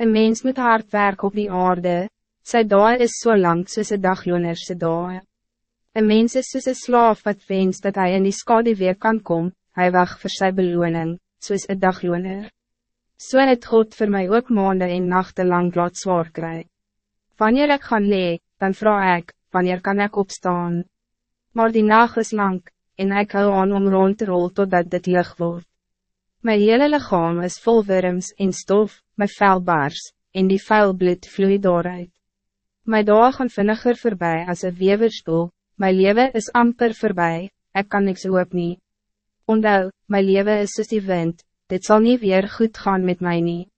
Een mens moet hard werk op die aarde, sy dae is so lang soos een daglonerse dae. Een mens is soos een slaaf wat wens dat hij in die skade weer kan komen, hij wacht voor zijn beloning, soos een dagloner. So het God voor mij ook maanden en nachten lang laat zwaar kry. Wanneer ik gaan lee, dan vraag ik, wanneer kan ik opstaan? Maar die nacht is lang, en ik hou aan om rond te rol totdat dit licht wordt. Mijn hele lichaam is vol worms en stof, mijn vel baars, en die vuil bloed vloeit dooruit. Mijn dag gaan vinniger voorbij als een weverstoel, mijn leven is amper voorbij, ik kan niks hoop niet. Ondou, mijn leven is soos die wind, dit zal niet weer goed gaan met mij niet.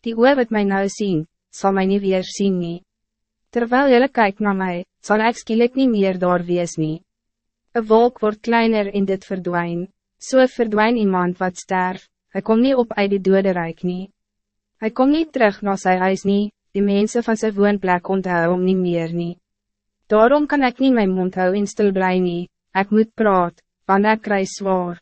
Die oor wat mij nou zien, zal mij niet weer zien nie. Terwijl jullie kijkt naar mij, zal ik skielik niet meer daar wees nie. Een wolk wordt kleiner in dit verdwijn, so verdwijn iemand wat sterf, hij komt niet op uit die dode rijk nie. Hij komt niet terug naar zijn huis nie, die mensen van zijn woonplek onthou om niet meer nie. Daarom kan ik niet mijn mond hou en stil blij nie, ek moet praat, want ek kry zwaar.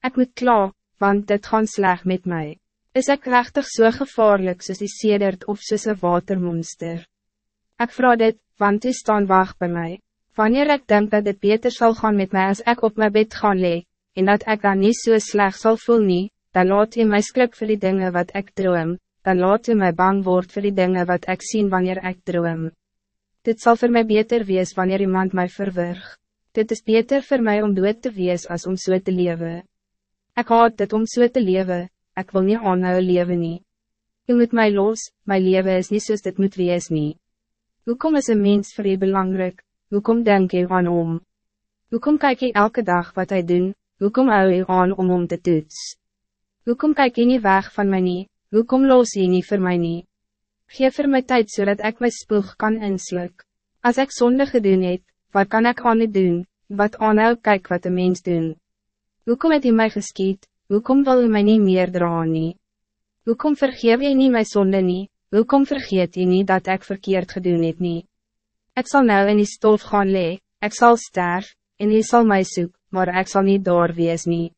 Ik moet klaar, want dit gaan sleg met mij. Is ik rechtig zo so gevaarlijk soos die sedert of soos een watermonster? Ik vraag dit, want u staan wacht bij mij. Wanneer ik denk dat het beter zal gaan met mij als ik op mijn bed gaan leg, en dat ik dan niet zo so slecht zal voelen, dan laat u mij skrik voor die dingen wat ik droom, dan laat u mij bang worden voor die dingen wat ik zie wanneer ik droom. Dit zal voor mij beter wees wanneer iemand mij verwergt. Dit is beter voor mij om dood te wees als om zo so te leven. Ik haat dit om zo so te leven, ik wil niet aanhou leven nie. U moet mij los, mijn leven is niet zoals dit moet wees nie. Hoekom is een mens voor u belangrijk? Hoekom denk je aan om? Hoekom kijk je elke dag wat hij doen? Hoekom hou je aan om om te toets? Hoekom kijk je niet weg van mij niet? Hoekom los je niet voor mij niet? Geef er mij tijd zodat ik mijn spoeg kan insluk. Als ik zonde gedoen heb, wat kan ik aan het doen? Wat aanhou kijk wat de mens doen? Hoekom het u mij geskiet? Hoekom wil u mij niet meer draaien? Nie? Hoekom vergeef je niet mijn zonde niet? Hoekom vergeet je niet dat ik verkeerd gedoen heb niet? Ik zal nou in die stof gaan lee, ik zal sterf, en je zal mij zoeken, maar ik zal niet doorwees niet.